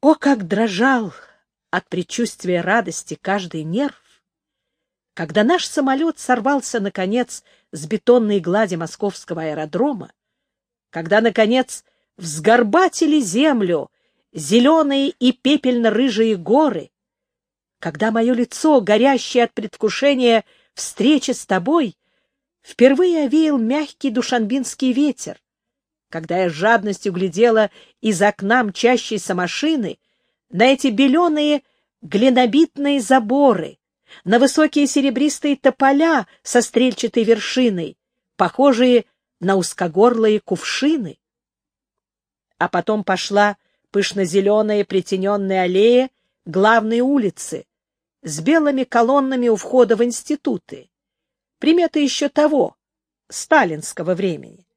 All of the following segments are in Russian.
О, как дрожал от предчувствия радости каждый нерв, когда наш самолет сорвался, наконец, с бетонной глади московского аэродрома, когда, наконец, взгорбатили землю зеленые и пепельно-рыжие горы, когда мое лицо, горящее от предвкушения встречи с тобой, впервые овеял мягкий душанбинский ветер, когда я с жадностью глядела из окна мчащейся машины на эти беленые глинобитные заборы, на высокие серебристые тополя со стрельчатой вершиной, похожие на узкогорлые кувшины. А потом пошла пышно-зеленая притененная аллея главной улицы с белыми колоннами у входа в институты. Примета еще того, сталинского времени.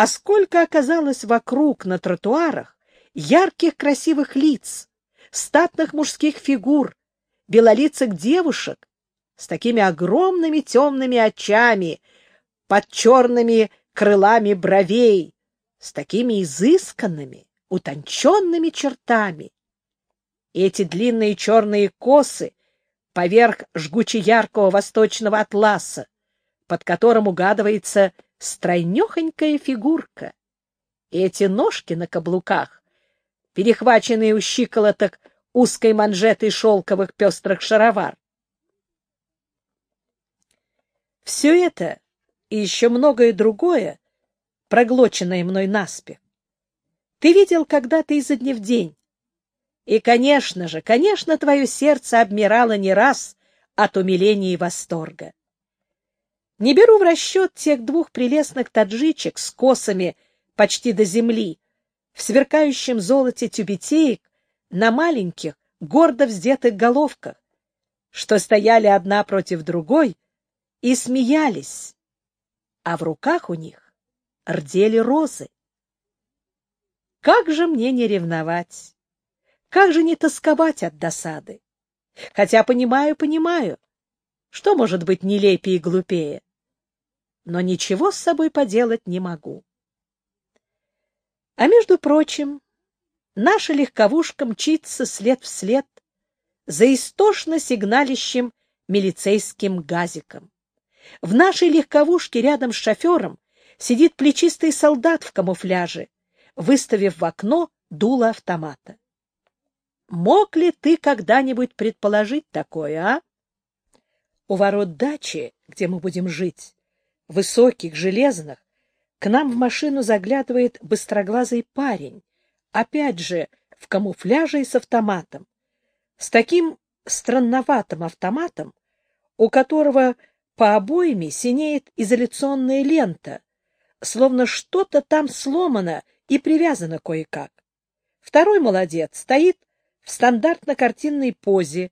А сколько оказалось вокруг на тротуарах ярких красивых лиц, статных мужских фигур, белолицых девушек с такими огромными темными очами, под черными крылами бровей, с такими изысканными, утонченными чертами. И эти длинные черные косы поверх жгуче-яркого восточного атласа, под которым угадывается стройнехонькая фигурка. И эти ножки на каблуках, перехваченные у щиколоток узкой манжетой шелковых пестрых шаровар. Все это и еще многое другое, проглоченное мной наспех, ты видел когда-то изо дня в день. И, конечно же, конечно, твое сердце обмирало не раз от умиления и восторга. Не беру в расчет тех двух прелестных таджичек с косами почти до земли, в сверкающем золоте тюбетеек, на маленьких, гордо вздетых головках, что стояли одна против другой и смеялись, а в руках у них рдели розы. Как же мне не ревновать? Как же не тосковать от досады? Хотя понимаю, понимаю, что может быть нелепее и глупее но ничего с собой поделать не могу. А между прочим, наша легковушка мчится след в след за истошно сигналищем милицейским газиком. В нашей легковушке рядом с шофером сидит плечистый солдат в камуфляже, выставив в окно дуло автомата. Мог ли ты когда-нибудь предположить такое, а? У ворот дачи, где мы будем жить, высоких, железных, к нам в машину заглядывает быстроглазый парень, опять же в камуфляже и с автоматом. С таким странноватым автоматом, у которого по обоими синеет изоляционная лента, словно что-то там сломано и привязано кое-как. Второй молодец стоит в стандартно-картинной позе,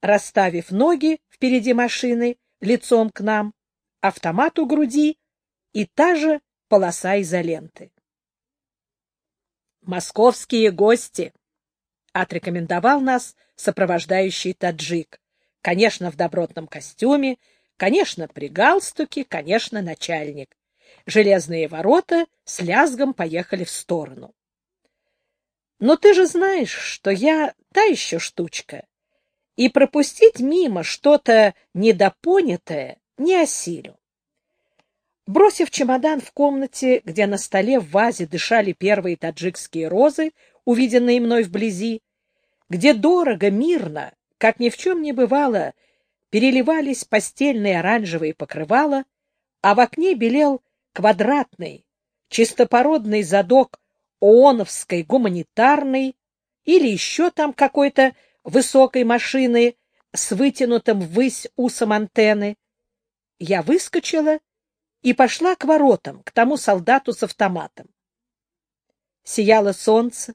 расставив ноги впереди машины, лицом к нам, автомат у груди и та же полоса изоленты. «Московские гости!» — отрекомендовал нас сопровождающий таджик. Конечно, в добротном костюме, конечно, при галстуке, конечно, начальник. Железные ворота с лязгом поехали в сторону. Но ты же знаешь, что я та еще штучка, и пропустить мимо что-то недопонятое не осилю. Бросив чемодан в комнате, где на столе в вазе дышали первые таджикские розы, увиденные мной вблизи, где дорого, мирно, как ни в чем не бывало, переливались постельные оранжевые покрывала, а в окне белел квадратный, чистопородный задок ООНовской гуманитарной или еще там какой-то высокой машины с вытянутым ввысь усом антенны, я выскочила и пошла к воротам, к тому солдату с автоматом. Сияло солнце,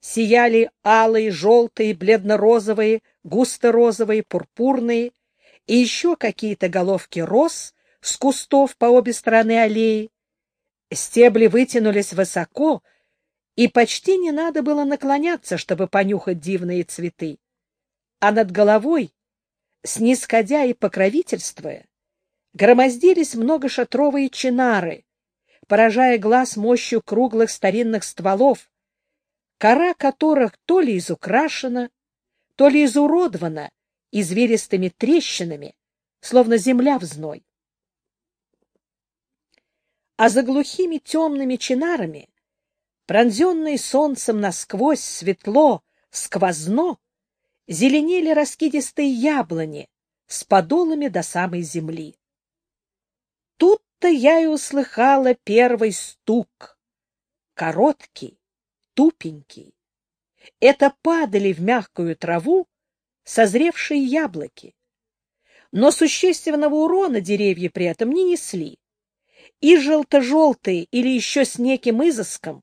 сияли алые, желтые, бледно-розовые, густо-розовые, пурпурные и еще какие-то головки роз с кустов по обе стороны аллеи. Стебли вытянулись высоко, и почти не надо было наклоняться, чтобы понюхать дивные цветы. А над головой, снисходя и покровительствуя, громоздились многошатровые чинары, поражая глаз мощью круглых старинных стволов, кора которых то ли изукрашена, то ли изуродована извилистыми трещинами, словно земля в зной. А за глухими темными чинарами, пронзенные солнцем насквозь светло, сквозно, зеленели раскидистые яблони с подолами до самой земли. Тут-то я и услыхала первый стук, короткий, тупенький. Это падали в мягкую траву созревшие яблоки. Но существенного урона деревья при этом не несли. И желто-желтые или еще с неким изыском,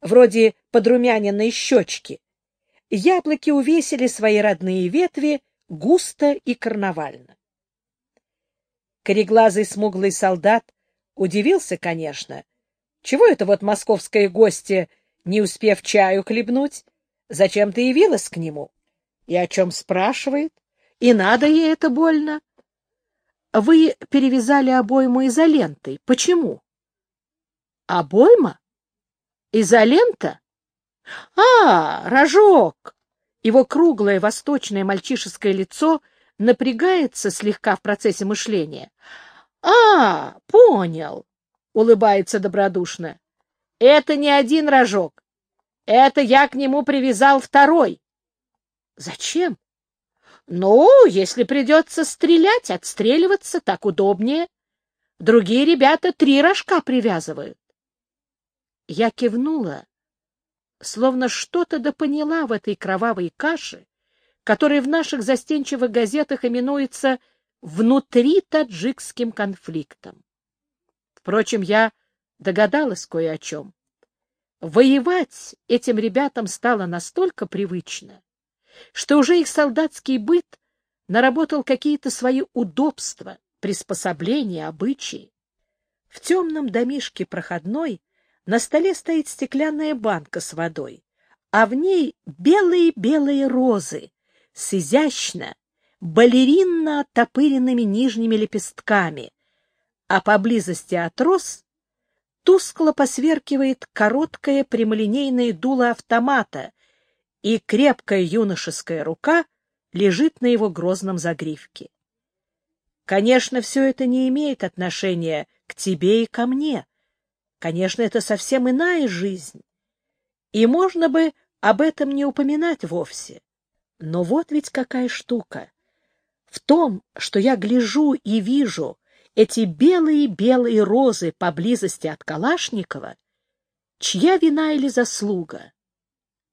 вроде подрумяненной щечки, яблоки увесили свои родные ветви густо и карнавально. Кореглазый смуглый солдат удивился, конечно. Чего это вот московская гостья, не успев чаю хлебнуть, зачем-то явилась к нему? И о чем спрашивает? И надо ей это больно? Вы перевязали обойму изолентой. Почему? Обойма? Изолента? А, рожок! Его круглое восточное мальчишеское лицо напрягается слегка в процессе мышления. А, понял, улыбается добродушно. Это не один рожок. Это я к нему привязал второй. Зачем? Ну, если придется стрелять, отстреливаться, так удобнее. Другие ребята три рожка привязывают. Я кивнула, словно что-то допоняла в этой кровавой каше, которая в наших застенчивых газетах именуется «внутри таджикским конфликтом». Впрочем, я догадалась кое о чем. Воевать этим ребятам стало настолько привычно, что уже их солдатский быт наработал какие-то свои удобства, приспособления, обычаи. В темном домишке проходной на столе стоит стеклянная банка с водой, а в ней белые-белые розы с изящно, балеринно оттопыренными нижними лепестками, а поблизости от роз тускло посверкивает короткое прямолинейное дуло автомата и крепкая юношеская рука лежит на его грозном загривке. Конечно, все это не имеет отношения к тебе и ко мне. Конечно, это совсем иная жизнь. И можно бы об этом не упоминать вовсе. Но вот ведь какая штука. В том, что я гляжу и вижу эти белые-белые розы поблизости от Калашникова, чья вина или заслуга?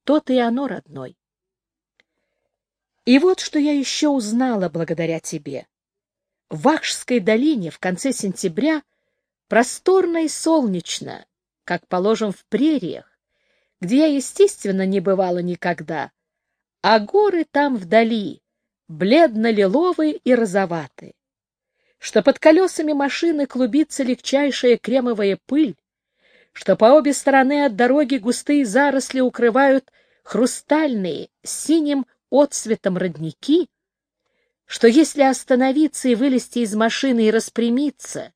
То-то и оно, родной. И вот что я еще узнала благодаря тебе. В Вахшской долине в конце сентября просторно и солнечно, как положим в прериях, где я, естественно, не бывала никогда, а горы там вдали, бледно-лиловые и розоватые, что под колесами машины клубится легчайшая кремовая пыль, что по обе стороны от дороги густые заросли укрывают хрустальные синим отцветом родники, что если остановиться и вылезти из машины и распрямиться,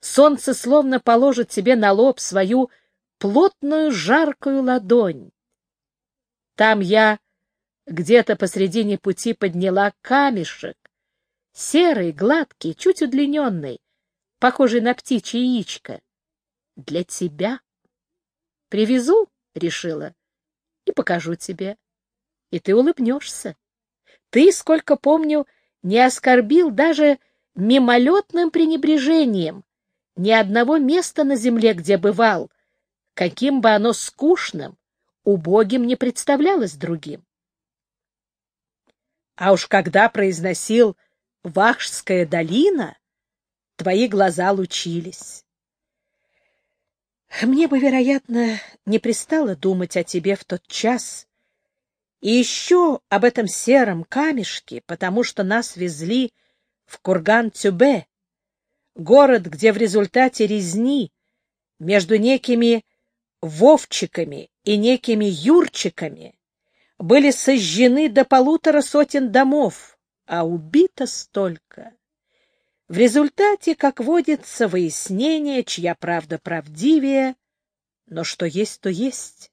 солнце словно положит себе на лоб свою плотную жаркую ладонь. Там я где-то посредине пути подняла камешек, серый, гладкий, чуть удлиненный, похожий на птичье яичко для тебя. Привезу, — решила, — и покажу тебе. И ты улыбнешься. Ты, сколько помню, не оскорбил даже мимолетным пренебрежением ни одного места на земле, где бывал, каким бы оно скучным, убогим не представлялось другим. А уж когда произносил «Вахшская долина», твои глаза лучились. Мне бы, вероятно, не пристало думать о тебе в тот час. И еще об этом сером камешке, потому что нас везли в Курган-Тюбе, город, где в результате резни между некими Вовчиками и некими Юрчиками были сожжены до полутора сотен домов, а убито столько. В результате, как водится, выяснение, чья правда правдивее, но что есть, то есть.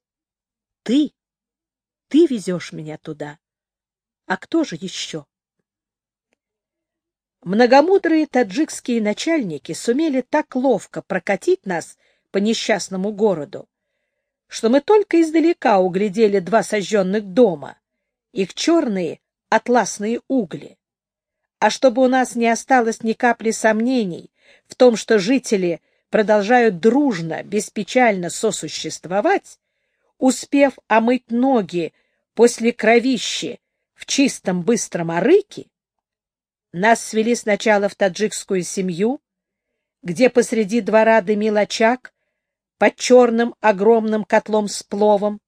Ты ты везешь меня туда. А кто же еще? Многомудрые таджикские начальники сумели так ловко прокатить нас по несчастному городу, что мы только издалека углядели два сожженных дома, их черные атласные угли. А чтобы у нас не осталось ни капли сомнений в том, что жители продолжают дружно, беспечально сосуществовать, успев омыть ноги после кровищи в чистом быстром арыке, нас свели сначала в таджикскую семью, где посреди двора дымил очаг под черным огромным котлом с пловом,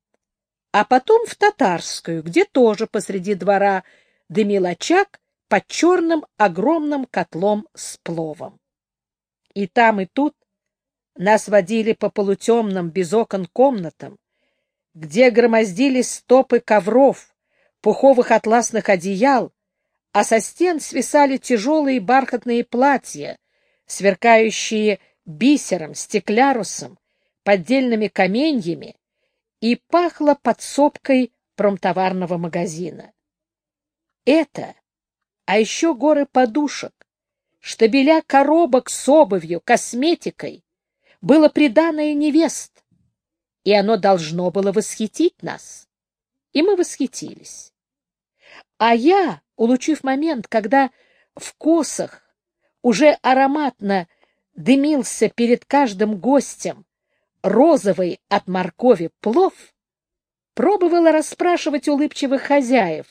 а потом в татарскую, где тоже посреди двора дымил очаг под черным огромным котлом с пловом. И там, и тут нас водили по полутемным без окон комнатам, где громоздились стопы ковров, пуховых атласных одеял, а со стен свисали тяжелые бархатные платья, сверкающие бисером, стеклярусом, поддельными каменьями, и пахло подсобкой промтоварного магазина. Это, а еще горы подушек, штабеля коробок с обувью, косметикой, было приданное невест, и оно должно было восхитить нас. И мы восхитились. А я, улучив момент, когда в косах уже ароматно дымился перед каждым гостем розовый от моркови плов, пробовала расспрашивать улыбчивых хозяев.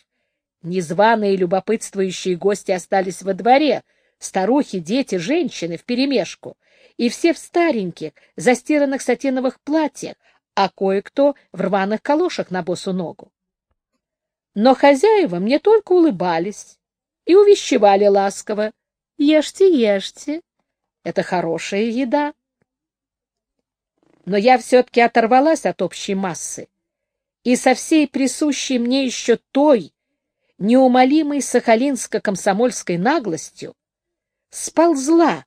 Незваные любопытствующие гости остались во дворе, старухи, дети, женщины вперемешку, и все в стареньких, застиранных сатиновых платьях, а кое-кто в рваных калошах на босу ногу. Но хозяева мне только улыбались и увещевали ласково. «Ешьте, ешьте, это хорошая еда» но я все-таки оторвалась от общей массы и со всей присущей мне еще той неумолимой сахалинско-комсомольской наглостью сползла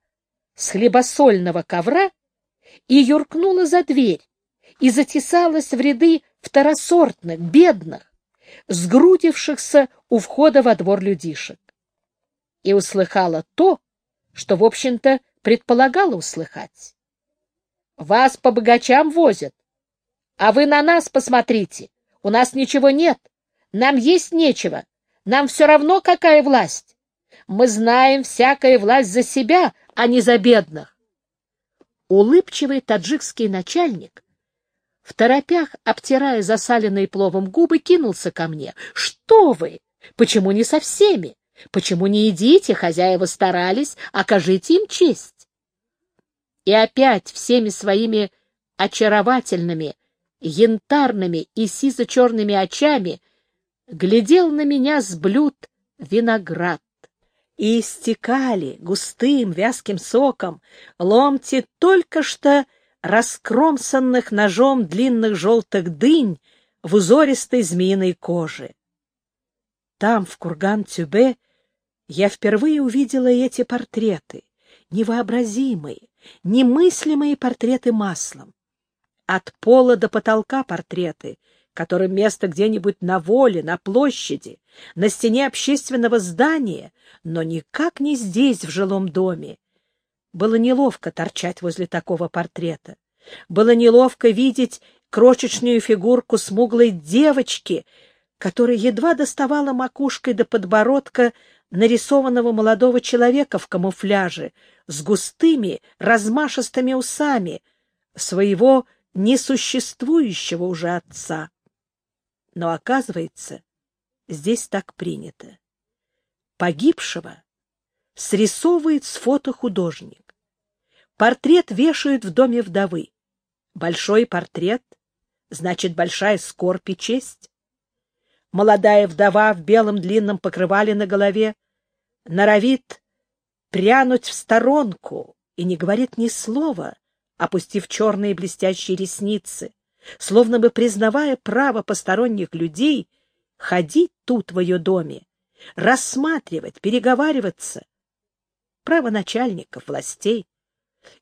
с хлебосольного ковра и юркнула за дверь и затесалась в ряды второсортных, бедных, сгрудившихся у входа во двор людишек. И услыхала то, что, в общем-то, предполагала услыхать. Вас по богачам возят. А вы на нас посмотрите. У нас ничего нет. Нам есть нечего. Нам все равно, какая власть. Мы знаем всякая власть за себя, а не за бедных. Улыбчивый таджикский начальник, в торопях, обтирая засаленные пловом губы, кинулся ко мне. — Что вы? Почему не со всеми? Почему не едите? Хозяева старались, окажите им честь и опять всеми своими очаровательными, янтарными и сизо-черными очами глядел на меня с блюд виноград. И истекали густым вязким соком ломти только что раскромсанных ножом длинных желтых дынь в узористой змеиной коже. Там, в Курган-Тюбе, я впервые увидела эти портреты, невообразимые, немыслимые портреты маслом. От пола до потолка портреты, которым место где-нибудь на воле, на площади, на стене общественного здания, но никак не здесь, в жилом доме. Было неловко торчать возле такого портрета. Было неловко видеть крошечную фигурку смуглой девочки, которая едва доставала макушкой до подбородка нарисованного молодого человека в камуфляже, с густыми, размашистыми усами своего несуществующего уже отца. Но, оказывается, здесь так принято. Погибшего срисовывает с фото художник. Портрет вешают в доме вдовы. Большой портрет — значит большая скорбь и честь. Молодая вдова в белом длинном покрывале на голове норовит прянуть в сторонку и не говорит ни слова, опустив черные блестящие ресницы, словно бы признавая право посторонних людей ходить тут в ее доме, рассматривать, переговариваться. Право начальников, властей.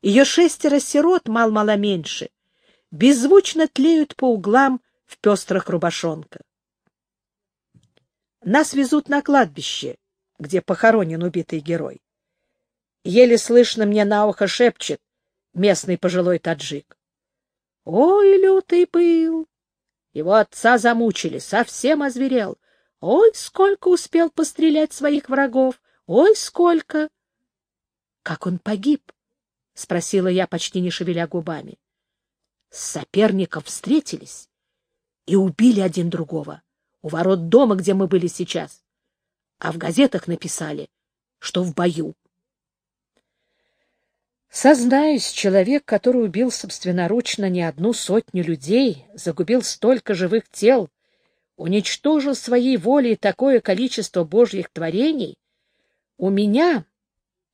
Ее шестеро сирот, мал-мало меньше, беззвучно тлеют по углам в пестрых рубашонках. Нас везут на кладбище, где похоронен убитый герой. Еле слышно мне на ухо шепчет местный пожилой таджик. Ой, лютый был! Его отца замучили, совсем озверел. Ой, сколько успел пострелять своих врагов! Ой, сколько! — Как он погиб? — спросила я, почти не шевеля губами. С соперником встретились и убили один другого у ворот дома, где мы были сейчас. А в газетах написали, что в бою. Сознаюсь, человек, который убил собственноручно не одну сотню людей, загубил столько живых тел, уничтожил своей волей такое количество божьих творений, у меня,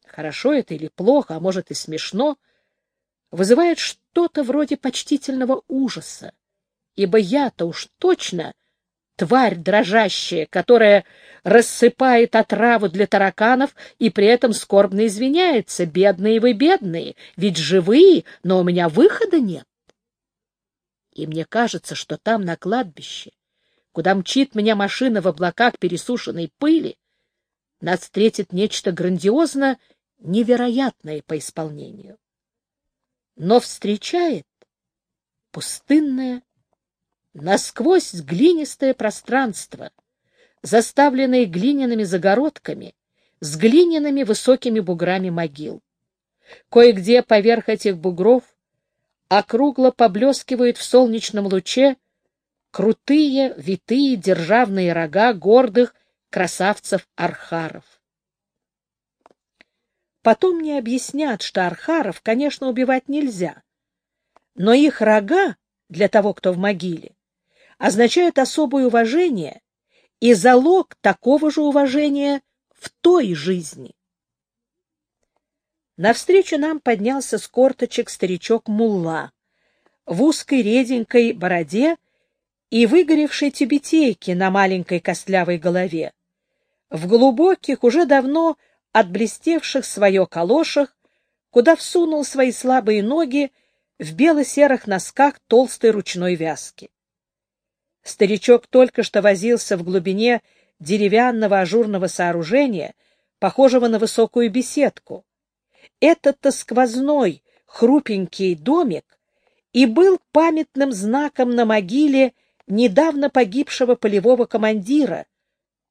хорошо это или плохо, а может и смешно, вызывает что-то вроде почтительного ужаса, ибо я-то уж точно — тварь дрожащая, которая рассыпает отраву для тараканов и при этом скорбно извиняется. Бедные вы, бедные, ведь живые, но у меня выхода нет. И мне кажется, что там, на кладбище, куда мчит меня машина в облаках пересушенной пыли, нас встретит нечто грандиозно невероятное по исполнению. Но встречает пустынная насквозь глинистое пространство, заставленное глиняными загородками, с глиняными высокими буграми могил. Кое-где поверх этих бугров округло поблескивают в солнечном луче крутые, витые державные рога гордых красавцев-архаров. Потом мне объяснят, что архаров, конечно, убивать нельзя, но их рога для того, кто в могиле, означают особое уважение и залог такого же уважения в той жизни. Навстречу нам поднялся с корточек старичок Мулла в узкой реденькой бороде и выгоревшей тюбетейке на маленькой костлявой голове, в глубоких, уже давно отблестевших свое калошах, куда всунул свои слабые ноги в бело-серых носках толстой ручной вязки. Старичок только что возился в глубине деревянного ажурного сооружения, похожего на высокую беседку. Этот-то сквозной, хрупенький домик и был памятным знаком на могиле недавно погибшего полевого командира,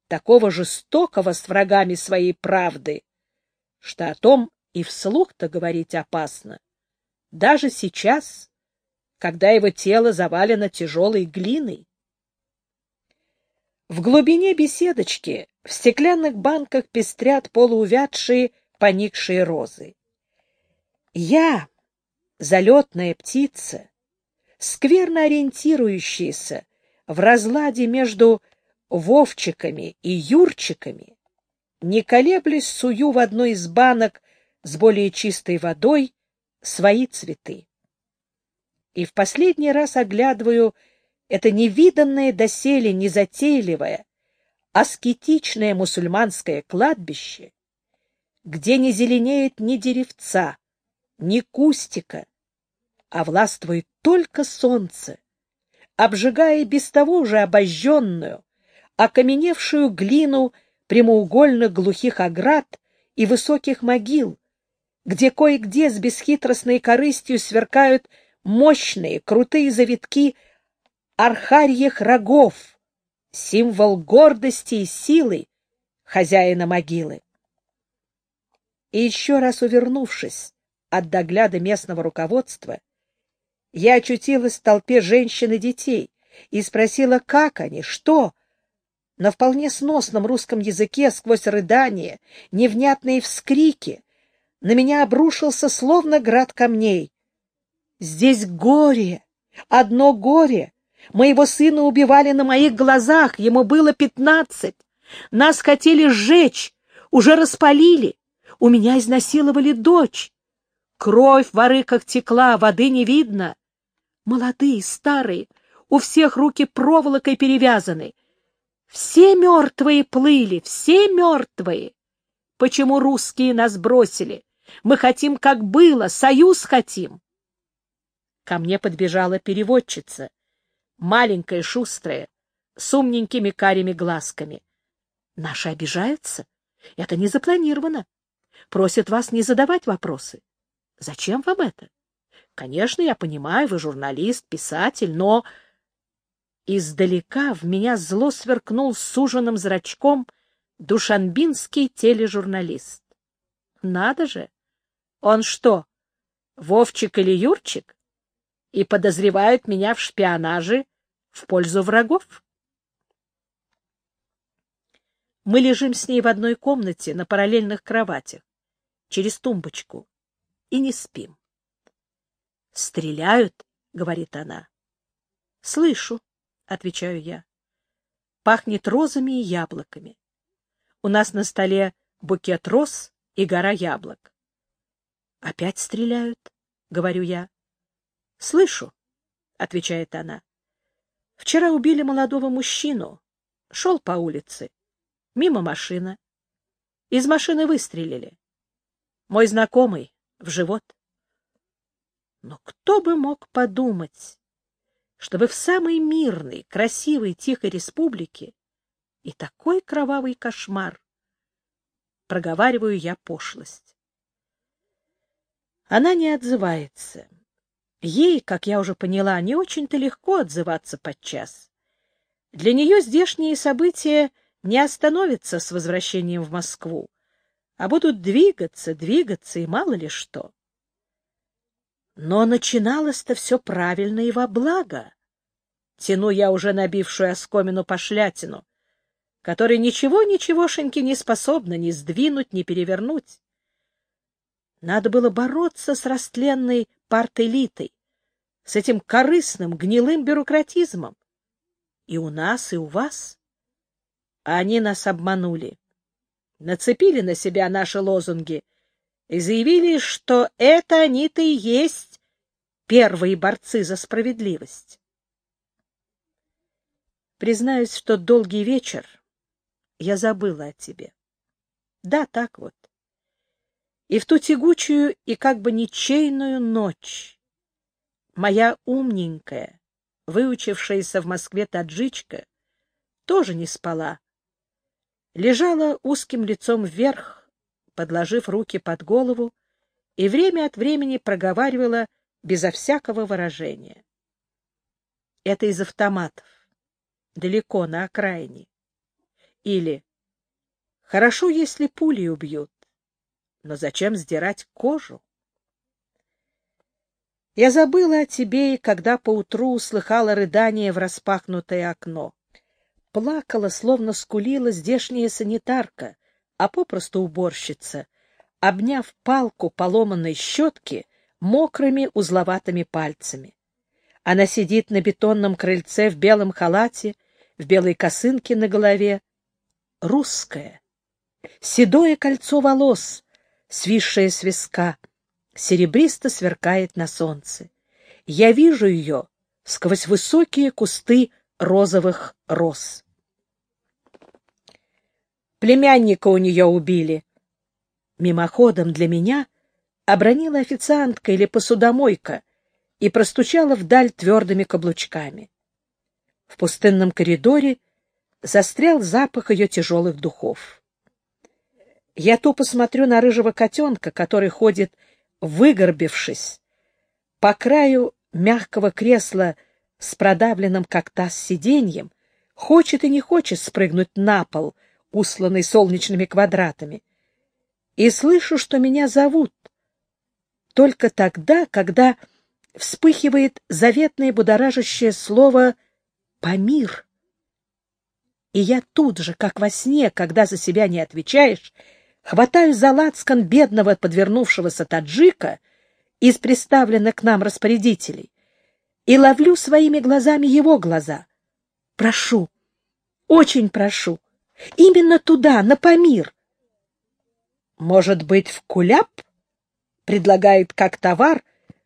такого жестокого с врагами своей правды, что о том и вслух-то говорить опасно. Даже сейчас, когда его тело завалено тяжелой глиной. В глубине беседочки в стеклянных банках пестрят полуувядшие, поникшие розы. Я, залетная птица, скверно ориентирующаяся в разладе между Вовчиками и Юрчиками, не колеблясь сую в одну из банок с более чистой водой свои цветы. И в последний раз оглядываю это невиданное доселе незатейливое, аскетичное мусульманское кладбище, где не зеленеет ни деревца, ни кустика, а властвует только солнце, обжигая без того уже обожженную, окаменевшую глину прямоугольных глухих оград и высоких могил, где кое-где с бесхитростной корыстью сверкают мощные, крутые завитки архарьих рогов, символ гордости и силы хозяина могилы. И еще раз увернувшись от догляда местного руководства, я очутилась в толпе женщин и детей и спросила, как они, что. На вполне сносном русском языке сквозь рыдания, невнятные вскрики, на меня обрушился словно град камней. Здесь горе, одно горе, Моего сына убивали на моих глазах, ему было пятнадцать. Нас хотели сжечь, уже распалили. У меня изнасиловали дочь. Кровь в арыках текла, воды не видно. Молодые, старые, у всех руки проволокой перевязаны. Все мертвые плыли, все мертвые. Почему русские нас бросили? Мы хотим, как было, союз хотим. Ко мне подбежала переводчица маленькая, шустрая, с умненькими карими глазками. Наши обижаются. Это не запланировано. Просят вас не задавать вопросы. Зачем вам это? Конечно, я понимаю, вы журналист, писатель, но... Издалека в меня зло сверкнул суженным зрачком душанбинский тележурналист. Надо же! Он что, Вовчик или Юрчик? И подозревают меня в шпионаже в пользу врагов? Мы лежим с ней в одной комнате на параллельных кроватях, через тумбочку, и не спим. «Стреляют?» — говорит она. «Слышу», — отвечаю я. «Пахнет розами и яблоками. У нас на столе букет роз и гора яблок». «Опять стреляют?» — говорю я. «Слышу», — отвечает она. «Вчера убили молодого мужчину. Шел по улице. Мимо машина. Из машины выстрелили. Мой знакомый в живот. Но кто бы мог подумать, чтобы в самой мирной, красивой, тихой республике и такой кровавый кошмар. Проговариваю я пошлость. Она не отзывается. Ей, как я уже поняла, не очень-то легко отзываться подчас. Для нее здешние события не остановятся с возвращением в Москву, а будут двигаться, двигаться и мало ли что. Но начиналось-то все правильно и во благо. Тяну я уже набившую оскомину пошлятину, которой ничего-ничегошеньки не способна ни сдвинуть, ни перевернуть. Надо было бороться с растленной партэлитой, с этим корыстным, гнилым бюрократизмом. И у нас, и у вас. А они нас обманули. Нацепили на себя наши лозунги и заявили, что это они-то и есть первые борцы за справедливость. Признаюсь, что долгий вечер я забыла о тебе. Да, так вот. И в ту тягучую и как бы ничейную ночь моя умненькая, выучившаяся в Москве таджичка, тоже не спала, лежала узким лицом вверх, подложив руки под голову, и время от времени проговаривала безо всякого выражения. Это из автоматов, далеко на окраине. Или «Хорошо, если пули убьют, но зачем сдирать кожу?» Я забыла о тебе, и когда поутру услыхала рыдание в распахнутое окно плакала, словно скулила здешняя санитарка, а попросту уборщица, обняв палку поломанной щетки мокрыми узловатыми пальцами. Она сидит на бетонном крыльце в белом халате, в белой косынке на голове. Русская. Седое кольцо волос, свисшее с виска, серебристо сверкает на солнце. Я вижу ее сквозь высокие кусты розовых роз. Племянника у нее убили. Мимоходом для меня обронила официантка или посудомойка и простучала вдаль твердыми каблучками. В пустынном коридоре застрял запах ее тяжелых духов. Я то посмотрю на рыжего котенка, который ходит, выгорбившись, по краю мягкого кресла с продавленным как таз сиденьем, хочет и не хочет спрыгнуть на пол — усланный солнечными квадратами, и слышу, что меня зовут. Только тогда, когда вспыхивает заветное будоражащее слово «Памир». И я тут же, как во сне, когда за себя не отвечаешь, хватаю за лацкан бедного подвернувшегося таджика из представленных к нам распорядителей и ловлю своими глазами его глаза. Прошу, очень прошу, Именно туда, на Памир. Может быть, в Куляб? Предлагает как товар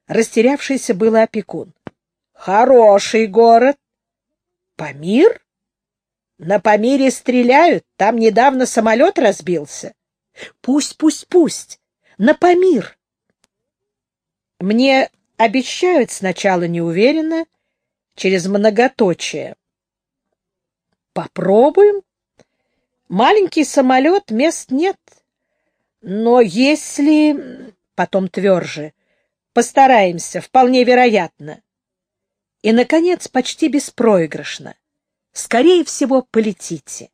растерявшийся было опекун. Хороший город. Памир? На Памире стреляют, там недавно самолет разбился. Пусть, пусть, пусть. На Памир. Мне обещают сначала неуверенно, через многоточие. Попробуем? Маленький самолет, мест нет. Но если... Потом тверже. Постараемся, вполне вероятно. И, наконец, почти беспроигрышно. Скорее всего, полетите.